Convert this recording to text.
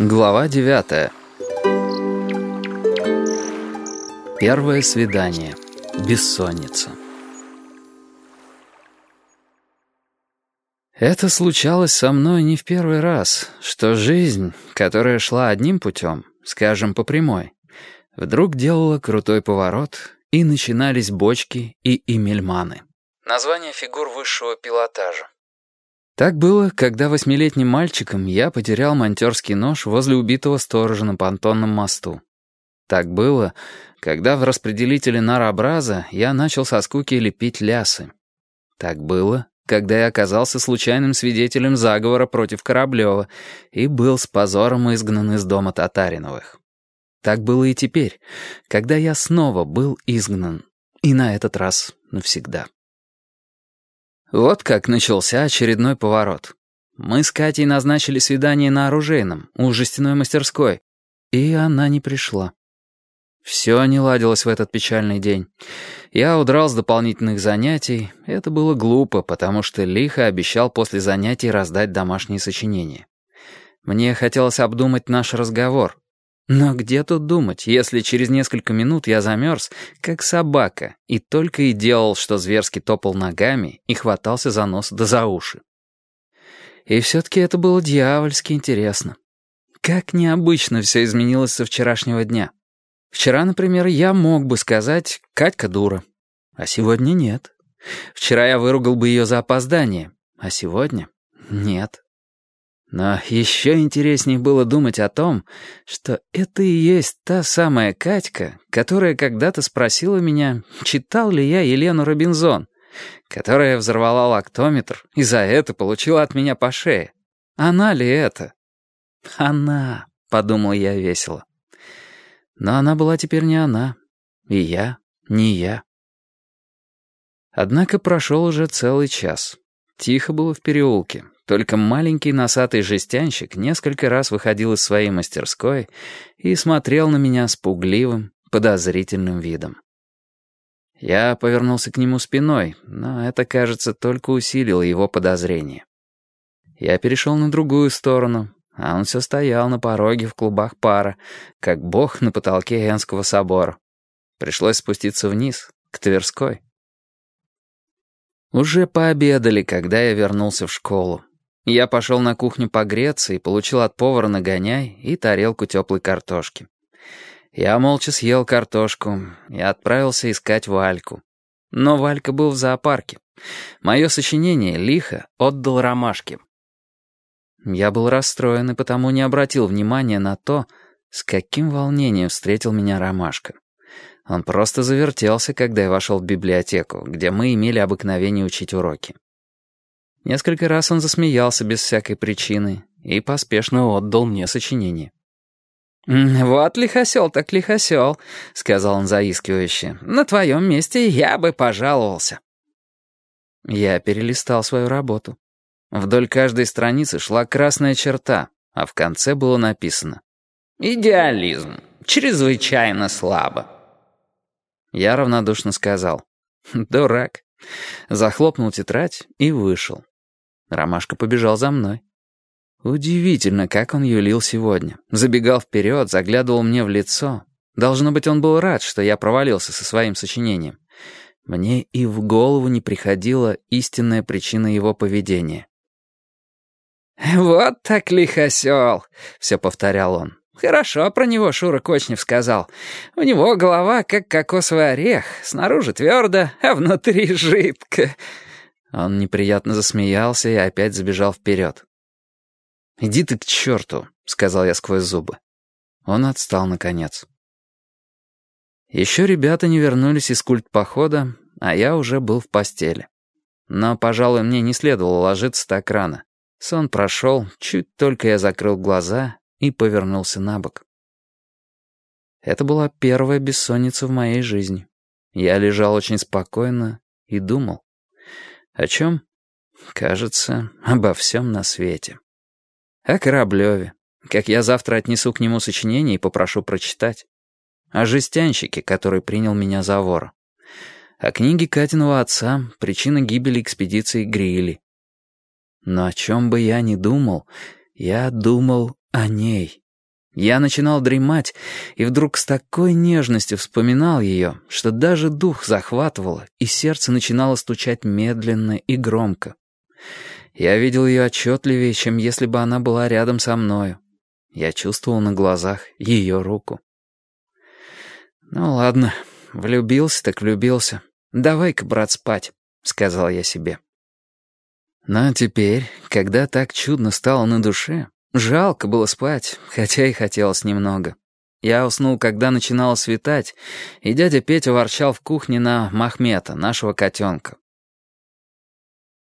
Глава девятая. Первое свидание. Бессонница. Это случалось со мной не в первый раз, что жизнь, которая шла одним путем, скажем, по прямой, вдруг делала крутой поворот, и начинались бочки и имельманы. Название фигур высшего пилотажа. Так было, когда восьмилетним мальчиком я потерял монтерский нож возле убитого сторожа на понтонном мосту. Так было, когда в распределителе нарообраза я начал со скуки лепить лясы. Так было, когда я оказался случайным свидетелем заговора против Кораблева и был с позором изгнан из дома Татариновых. Так было и теперь, когда я снова был изгнан, и на этот раз навсегда. Вот как начался очередной поворот. Мы с Катей назначили свидание на оружейном, у жестяной мастерской, и она не пришла. Все не ладилось в этот печальный день. Я удрал с дополнительных занятий. Это было глупо, потому что лихо обещал после занятий раздать домашние сочинения. Мне хотелось обдумать наш разговор, но где тут думать, если через несколько минут я замерз, как собака, и только и делал, что зверски топал ногами и хватался за нос да за уши. И все-таки это было дьявольски интересно. Как необычно все изменилось со вчерашнего дня. Вчера, например, я мог бы сказать «Катька дура», а сегодня нет. Вчера я выругал бы ее за опоздание, а сегодня нет. Но еще интереснее было думать о том, что это и есть та самая Катька, которая когда-то спросила меня, читал ли я Елену Робинзон, которая взорвала лактометр и за это получила от меня по шее. Она ли это? Она, подумал я весело. Но она была теперь не она, и я не я. Однако прошел уже целый час. Тихо было в переулке, только маленький носатый жестянщик несколько раз выходил из своей мастерской и смотрел на меня с пугливым, подозрительным видом. Я повернулся к нему спиной, но это, кажется, только усилило его подозрение. Я перешел на другую сторону, а он все стоял на пороге в клубах пара, как бог на потолке Энского собора. Пришлось спуститься вниз, к Тверской. Уже пообедали, когда я вернулся в школу. Я пошел на кухню погреться и получил от повара нагоняй и тарелку теплой картошки. Я молча съел картошку и отправился искать Вальку. Но Валька был в зоопарке. Мое сочинение лихо отдал ромашке. Я был расстроен и потому не обратил внимания на то, с каким волнением встретил меня ромашка. Он просто завертелся, когда я вошел в библиотеку, где мы имели обыкновение учить уроки. Несколько раз он засмеялся без всякой причины и поспешно отдал мне сочинение. «Вот лихосел так лихосел», — сказал он заискивающе. «На твоем месте я бы пожаловался». Я перелистал свою работу. Вдоль каждой страницы шла красная черта, а в конце было написано «Идеализм. Чрезвычайно слабо». Я равнодушно сказал «Дурак». Захлопнул тетрадь и вышел. Ромашка побежал за мной. Удивительно, как он юлил сегодня. Забегал вперед, заглядывал мне в лицо. Должно быть, он был рад, что я провалился со своим сочинением. Мне и в голову не приходила истинная причина его поведения. «Вот так лихосел», — все повторял он. «Хорошо про него Шура Кочнев сказал. У него голова как кокосовый орех, снаружи твердо, а внутри жидко». Он неприятно засмеялся и опять забежал вперед. «Иди ты к черту», — сказал я сквозь зубы. Он отстал наконец. Еще ребята не вернулись из культпохода, а я уже был в постели. Но, пожалуй, мне не следовало ложиться так рано. Сон прошел, чуть только я закрыл глаза и повернулся на бок. Это была первая бессонница в моей жизни. Я лежал очень спокойно и думал. О чем? Кажется, обо всем на свете. О Кораблеве, как я завтра отнесу к нему сочинение и попрошу прочитать. О жестянщике, который принял меня за вора. О книге Катиного отца «Причина гибели экспедиции Грилли». Но о чем бы я ни думал, я думал о ней. Я начинал дремать, и вдруг с такой нежностью вспоминал ее, что даже дух захватывало, и сердце начинало стучать медленно и громко. Я видел ее отчетливее, чем если бы она была рядом со мною. Я чувствовал на глазах ее руку. «Ну ладно, влюбился так влюбился. Давай-ка, брат, спать», — сказал я себе. Но теперь, когда так чудно стало на душе, жалко было спать, хотя и хотелось немного. Я уснул, когда начинало светать, и дядя Петя ворчал в кухне на Махмета, нашего котенка.